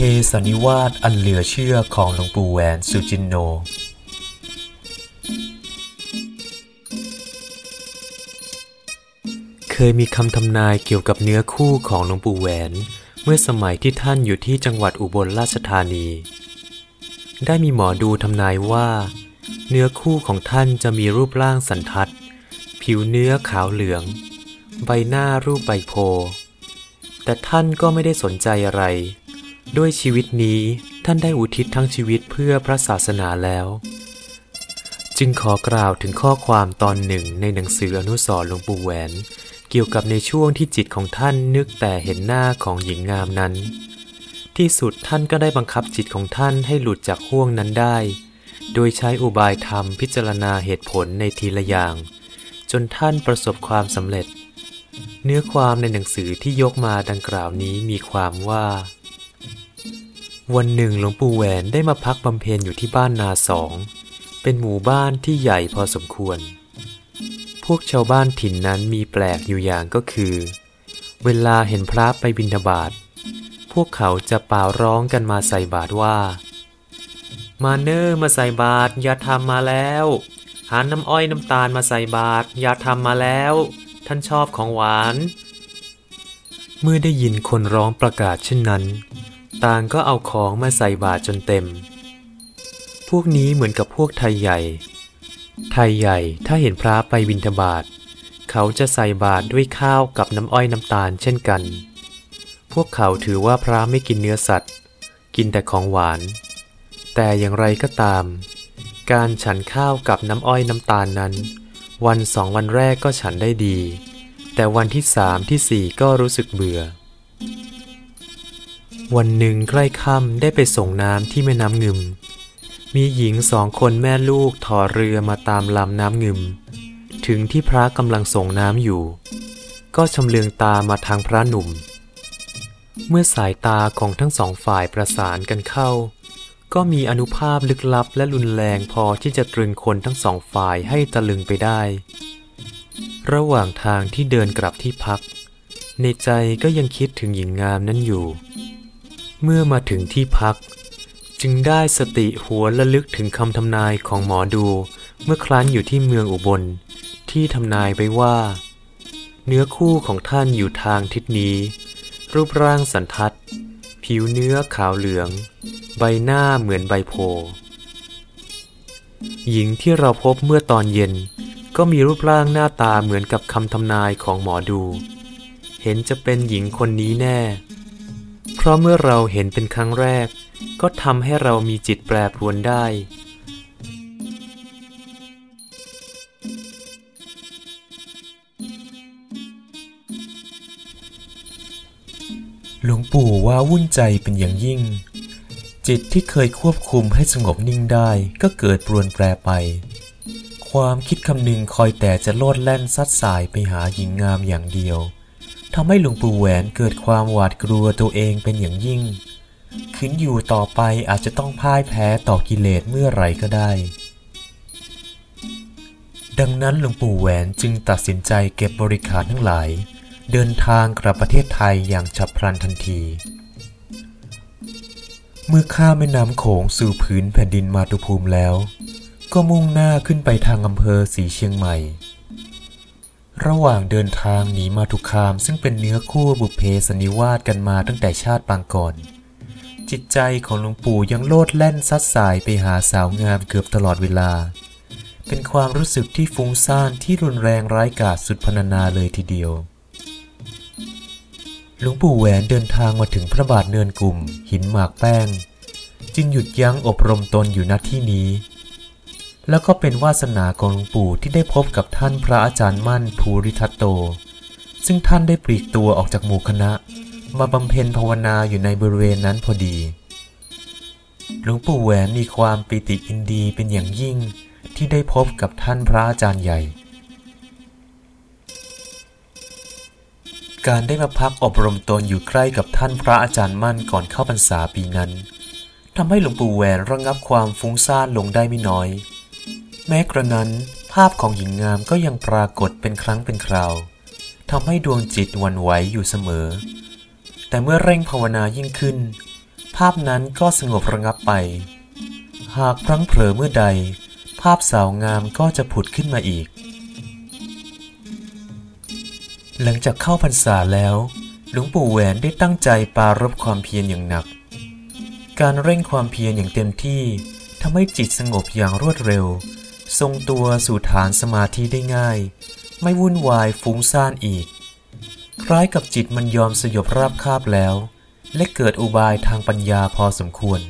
สันิวาสอันเหลือเชื่อของหลวงปู่แหวนสุจินโน เคยมีคำทำนายเกี่ยวกับเนื้อคู่ของหลวงปู่แหวน เมื่อสมัยที่ท่านอยู่ที่จังหวัดอุบลราชธานี ได้มีหมอดูทำนายว่า เนื้อคู่ของท่านจะมีรูปร่างสันทัด ผิวเนื้อขาวเหลือง ใบหน้ารูปใบโพแต่ท่านก็ไม่ได้สนใจอะไร ด้วยชีวิตนี้ท่านได้อุทิศทั้งชีวิตเพื่อพระศาสนาแล้ว จึงขอกล่าวถึงข้อความตอนหนึ่งในหนังสืออนุสรหลวงปู่แหวน เกี่ยวกับในช่วงที่จิตของท่านนึกแต่เห็นหน้าของหญิงงามนั้น ที่สุดท่านก็ได้บังคับจิตของท่านให้หลุดจากห่วงนั้นได้ โดยใช้อุบายธรรมพิจารณาเหตุผลในทีละอย่าง จนท่านประสบความสำเร็จ เนื้อความในหนังสือที่ยกมาดังกล่าวนี้มีความว่า วันหนึ่งหลวงปู่แหวนได้มาพักบำเพ็ญอยู่ที่บ้านนาสอง เป็นหมู่บ้านที่ใหญ่พอสมควร พวกชาวบ้านถิ่นนั้นมีแปลกอยู่อย่างก็คือ เวลาเห็นพระไปบิณฑบาต พวกเขาจะป่าร้องกันมาใส่บาตรว่า มาเนอร์มาใส่บาตรอย่าทำมาแล้ว หาน้ำอ้อยน้ำตาลมาใส่บาตรอย่าทำมาแล้ว ท่านชอบของหวาน เมื่อได้ยินคนร้องประกาศเช่นนั้น ต่างก็เอาของมาใส่บาตรจนเต็ม พวกนี้เหมือนกับพวกไทยใหญ่ ไทยใหญ่ถ้าเห็นพระไปบิณฑบาต เขาจะใส่บาตรด้วยข้าวกับน้ำอ้อยน้ำตาลเช่นกัน พวกเขาถือว่าพระไม่กินเนื้อสัตว์ กินแต่ของหวาน แต่อย่างไรก็ตาม การฉันข้าวกับน้ำอ้อยน้ำตาลนั้น วันสองวันแรกก็ฉันได้ดี แต่วันที่สามที่สี่ก็รู้สึกเบื่อ วันหนึ่งใกล้ค่ำได้ไปส่งน้ำที่แม่น้ำงึม มีหญิงสองคนแม่ลูกถอเรือมาตามลำน้ำงึม ถึงที่พระกำลังส่งน้ำอยู่ ก็ชำเลืองตามาทางพระหนุ่ม เมื่อสายตาของทั้งสองฝ่ายประสานกันเข้า ก็มีอนุภาพลึกลับและรุนแรงพอที่จะตรึงคนทั้งสองฝ่ายให้ตะลึงไปได้ ระหว่างทางที่เดินกลับที่พัก ในใจก็ยังคิดถึงหญิงงามนั้นอยู่ เมื่อมาถึงที่พัก จึงได้สติหัวระลึกถึงคำทำนายของหมอดู เมื่อครั้นอยู่ที่เมืองอุบล ที่ทำนายไว้ว่า เนื้อคู่ของท่านอยู่ทางทิศนี้ รูปร่างสันทัด ผิวเนื้อขาวเหลือง ใบหน้าเหมือนใบโพหญิงที่เราพบเมื่อตอนเย็น ก็มีรูปร่างหน้าตาเหมือนกับคำทำนายของหมอดู เห็นจะเป็นหญิงคนนี้แน่ เพราะเมื่อเราเห็นเป็นครั้งแรก ก็ทำให้เรามีจิตแปรปรวนได้ หลวงปู่ว่าวุ่นใจเป็นอย่างยิ่ง จิตที่เคยควบคุมให้สงบนิ่งได้ก็เกิดปรวนแปรไป ความคิดคำนึงคอยแต่จะโลดแล่นซัดสายไปหาหญิงงามอย่างเดียว ทำให้หลวงปู่แหวนเกิดความหวาดกลัวตัวเองเป็นอย่างยิ่งขืนอยู่ต่อไปอาจจะต้องพ่ายแพ้ต่อกิเลสเมื่อไรก็ได้ ดังนั้นหลวงปู่แหวนจึงตัดสินใจเก็บบริขารทั้งหลาย เดินทางกลับประเทศไทยอย่างฉับพลันทันที เมื่อข้ามแม่น้ำโขงสู่พื้นแผ่นดินมาตุภูมิแล้ว ก็มุ่งหน้าขึ้นไปทางอำเภอสีเชียงใหม่ ระหว่างเดินทางหนีมาทุกคามซึ่งเป็นเนื้อคู่บุพเพสนนิวาสกันมาตั้งแต่ชาติปางก่อน จิตใจของหลวงปู่ยังโลดแล่นซัดสายไปหาสาวงามเกือบตลอดเวลา เป็นความรู้สึกที่ฟุ้งซ่านที่รุนแรงร้ายกาจสุดพรรณนาเลยทีเดียว หลวงปู่แหวนเดินทางมาถึงพระบาทเนินกลุ่ม หินหมากแป้ง จึงหยุดยั้งอบรมตนอยู่ณที่นี้ แล้วก็เป็นวาสนาของหลวงปู่ที่ได้พบกับท่านพระอาจารย์มั่นภูริทัตโต ซึ่งท่านได้ปลีกตัวออกจากหมู่คณะ มาบำเพ็ญภาวนาอยู่ในบริเวณนั้นพอดี หลวงปู่แหวนมีความปิติอินดีเป็นอย่างยิ่งที่ได้พบกับท่านพระอาจารย์ใหญ่ การได้มาพักอบรมตนอยู่ใกล้กับท่านพระอาจารย์มั่นก่อนเข้าพรรษาปีนั้นทำให้หลวงปู่แหวนระงับความฟุ้งซ่านลงได้ไม่น้อย แม้กระนั้น ภาพของหญิงงามก็ยังปรากฏเป็นครั้งเป็นคราวทำให้ดวงจิตวันไหวอยู่เสมอ แต่เมื่อเร่งภาวนายิ่งขึ้น ภาพนั้นก็สงบระงับไป หากพลั้งเผลอเมื่อใด ภาพสาวงามก็จะผุดขึ้นมาอีก หลังจากเข้าพรรษาแล้ว หลวงปู่แหวนได้ตั้งใจปรารบความเพียรอย่างหนัก การเร่งความเพียรอย่างเต็มที่ทำให้จิตสงบอย่างรวดเร็ว ทรงตัวสู่ฐานสมาธิได้ง่าย ไม่วุ่นวายฟุ้งซ่านอีก คล้ายกับจิตมันยอมสยบราบคาบแล้ว และเกิดอุบายทางปัญญาพอสมควร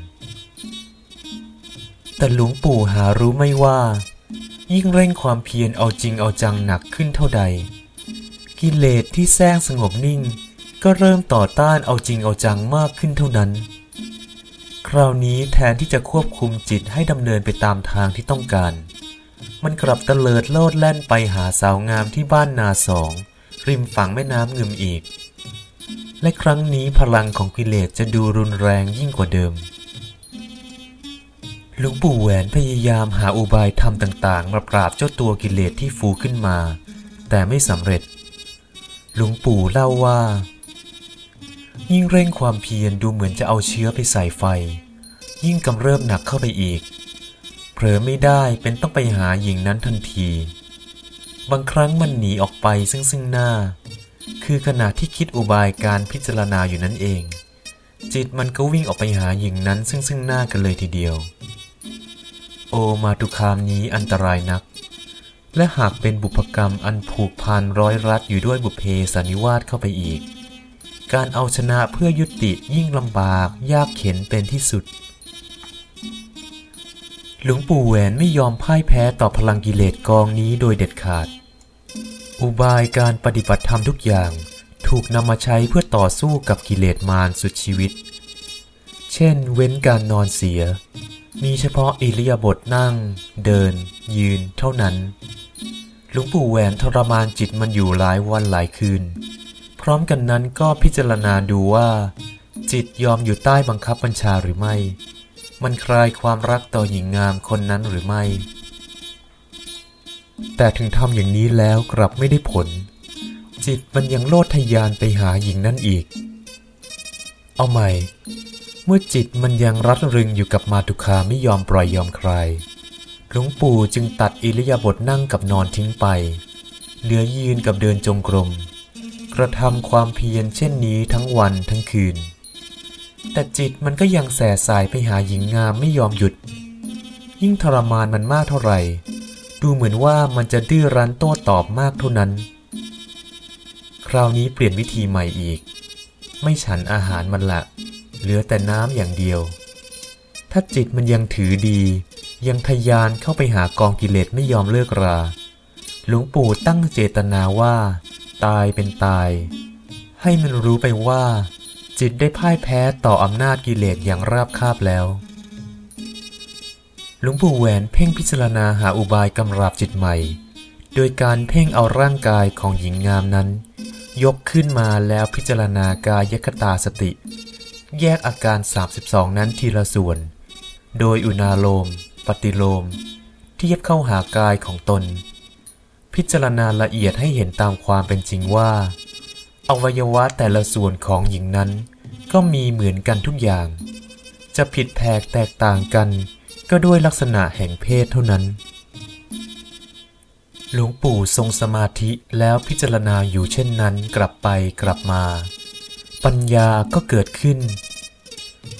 แต่หลวงปู่หารู้ไม่ว่า ยิ่งเร่งความเพียรเอาจริงเอาจังหนักขึ้นเท่าใด กิเลสที่แซงสงบนิ่ง ก็เริ่มต่อต้านเอาจริงเอาจังมากขึ้นเท่านั้นคราวนี้แทนที่จะควบคุมจิตให้ดำเนินไปตามทางที่ต้องการ มันกลับเตลิดโลดแล่นไปหาสาวงามที่บ้านนาสอง ริมฝั่งแม่น้ำเงึมอีก และครั้งนี้พลังของกิเลสจะดูรุนแรงยิ่งกว่าเดิมหลวงปู่แหวนพยายามหาอุบายธรรมต่าง ๆ มาปราบเจ้าตัวกิเลสที่ฟูขึ้นมา แต่ไม่สำเร็จ หลวงปู่เล่าว่า ยิ่งเร่งความเพียรดูเหมือนจะเอาเชื้อไปใส่ไฟ ยิ่งกำเริบหนักเข้าไปอีก เผลอไม่ได้เป็นต้องไปหาหญิงนั้นทันที บางครั้งมันหนีออกไปซึ่งซึ่งหน้า คือขณะที่คิดอุบายการพิจารณาอยู่นั่นเอง จิตมันก็วิ่งออกไปหาหญิงนั้นซึ่งซึ่งหน้ากันเลยทีเดียว โอมาตุคามนี้อันตรายนัก และหากเป็นบุพกรรมอันผูกพันร้อยรัดอยู่ด้วยบุพเพสันนิวาสเข้าไปอีก การเอาชนะเพื่อยุติยิ่งลำบากยากเข็นเป็นที่สุด หลวงปู่แหวนไม่ยอมพ่ายแพ้ต่อพลังกิเลสกองนี้โดยเด็ดขาด อุบายการปฏิบัติธรรมทุกอย่างถูกนำมาใช้เพื่อต่อสู้กับกิเลสมารสุดชีวิต เช่น เว้นการนอนเสีย มีเฉพาะอิริยาบถนั่ง เดิน ยืนเท่านั้น หลวงปู่แหวนทรมานจิตมันอยู่หลายวันหลายคืน พร้อมกันนั้นก็พิจารณาดูว่า จิตยอมอยู่ใต้บังคับบัญชาหรือไม่ มันคลายความรักต่อหญิงงามคนนั้นหรือไม่ แต่ถึงทำอย่างนี้แล้วกลับไม่ได้ผล จิตมันยังโลดทะยานไปหาหญิงนั่นอีก เอาใหม่ เมื่อจิตมันยังรัดรึงอยู่กับมาตุคาไม่ยอมปล่อยยอมใคลายหลวงปู่จึงตัดอิริยาบถนั่งกับนอนทิ้งไป เหลือยืนกับเดินจงกรม กระทำความเพียรเช่นนี้ทั้งวันทั้งคืน แต่จิตมันก็ยังแสสายไปหาหญิงงามไม่ยอมหยุด ยิ่งทรมานมันมากเท่าไหร่ ดูเหมือนว่ามันจะดื้อรั้นโต้ตอบมากเท่านั้น คราวนี้เปลี่ยนวิธีใหม่อีก ไม่ฉันอาหารมันละ เหลือแต่น้ำอย่างเดียว ถ้าจิตมันยังถือดี ยังทยานเข้าไปหากองกิเลสไม่ยอมเลิกรา หลวงปู่ตั้งเจตนาว่า ตายเป็นตาย ให้มันรู้ไปว่า จิตได้พ่ายแพ้ต่ออำนาจกิเลสอย่างราบคาบแล้ว หลวงปู่แหวนเพ่งพิจารณาหาอุบายกำราบจิตใหม่ โดยการเพ่งเอาร่างกายของหญิงงามนั้น ยกขึ้นมาแล้วพิจารณากายคตาสติ แยกอาการ 32 นั้นทีละส่วน โดยอุณาโลม ปฏิโลม เทียบเข้าหากายของตน พิจารณาละเอียดให้เห็นตามความเป็นจริงว่า อวัยวะแต่ละส่วนของหญิงนั้น ก็มีเหมือนกันทุกอย่าง จะผิดแผกแตกต่างกัน ก็ด้วยลักษณะแห่งเพศเท่านั้น หลวงปู่ทรงสมาธิแล้วพิจารณาอยู่เช่นนั้นกลับไปกลับมา ปัญญาก็เกิดขึ้น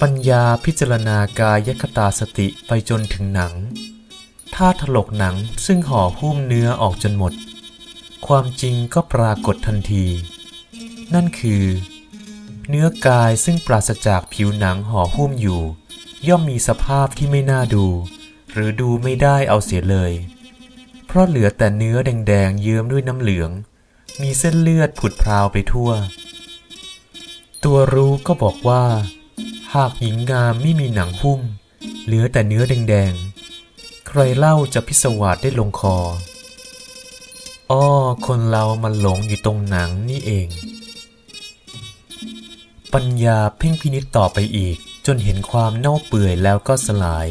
ปัญญาพิจารณากายคตาสติไปจนถึงหนังถ้าถลกหนังซึ่งห่อหุ้มเนื้อออกจนหมด ความจริงก็ปรากฏทันที นั่นคือ เนื้อกายซึ่งปราศจากผิวหนังห่อหุ้มอยู่ ย่อมมีสภาพที่ไม่น่าดู หรือดูไม่ได้เอาเสียเลย เพราะเหลือแต่เนื้อแดงๆเยิ้มด้วยน้ำเหลือง มีเส้นเลือดผุดพราวไปทั่ว ตัวรู้ก็บอกว่า หากหญิงงามไม่มีหนังหุ้ม เหลือแต่เนื้อแดงๆใครเล่าจะพิศวาสได้ลงคออ้อ คนเรามันหลงอยู่ตรงหนังนี่เอง ปัญญาเพ่งพินิษต่อไปอีก จนเห็นความเน่าเปื่อยแล้วก็สลาย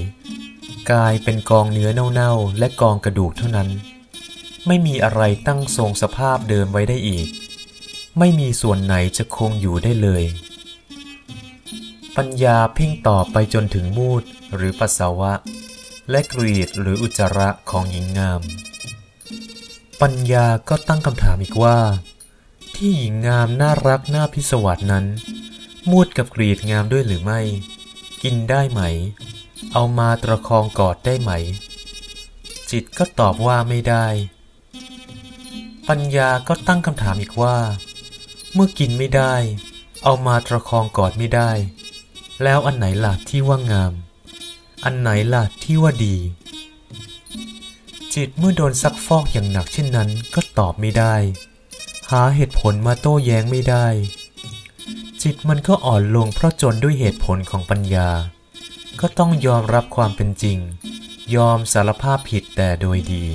กายเป็นกองเนื้อเน่าๆ และกองกระดูกเท่านั้น ไม่มีอะไรตั้งทรงสภาพเดิมไว้ได้อีก ไม่มีส่วนไหนจะคงอยู่ได้เลย ปัญญาเพ่งต่อไปจนถึงมูดหรือปัสสาวะ และกรีดหรืออุจจาระของหญิงงาม ปัญญาก็ตั้งคำถามอีกว่า ที่หญิงงามน่ารักน่าพิศวาสนั้น มูดกับกรีดงามด้วยหรือไม่ กินได้ไหม เอามาตระคองกอดได้ไหม จิตก็ตอบว่าไม่ได้ ปัญญาก็ตั้งคำถามอีกว่า เมื่อกินไม่ได้ เอามาตระคองกอดไม่ได้ แล้วอันไหนล่ะที่ว่างาม อันไหนล่ะที่ว่าดี จิตเมื่อโดนซักฟอกอย่างหนักเช่นนั้นก็ตอบไม่ได้ หาเหตุผลมาโต้แย้งไม่ได้ จิตมันก็อ่อนลงเพราะจนด้วยเหตุผลของปัญญา ก็ต้องยอมรับความเป็นจริง ยอมสารภาพผิดแต่โดยดี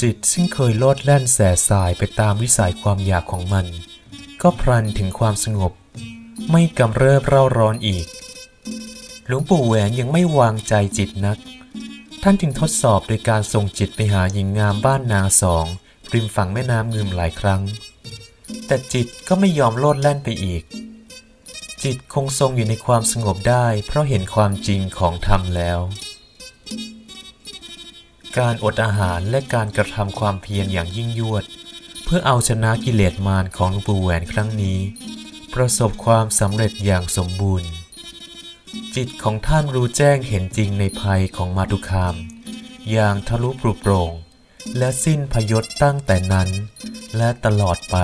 จิตซึ่งเคยโลดแล่นแสสายไปตามวิสัยความอยากของมัน ก็พลันถึงความสงบ ไม่กำเริบเร่าร้อนอีก หลวงปู่แหวนยังไม่วางใจจิตนัก ท่านจึงทดสอบโดยการส่งจิตไปหาหญิงงามบ้านนาสองริมฝั่งแม่น้ำเงืมหลายครั้ง แต่จิตก็ไม่ยอมโลดแล่นไปอีก จิตคงทรงอยู่ในความสงบได้ เพราะเห็นความจริงของธรรมแล้ว การอดอาหารและการกระทำความเพียรอย่างยิ่งยวด เพื่อเอาชนะกิเลสมารของหลวงปู่แหวนครั้งนี้ ประสบความสำเร็จอย่างสมบูรณ์ จิตของท่านรู้แจ้งเห็นจริงในภัยของมาตุคาม อย่างทะลุปรุโปร่ง และสิ้นพยศตั้งแต่นั้น และตลอดไป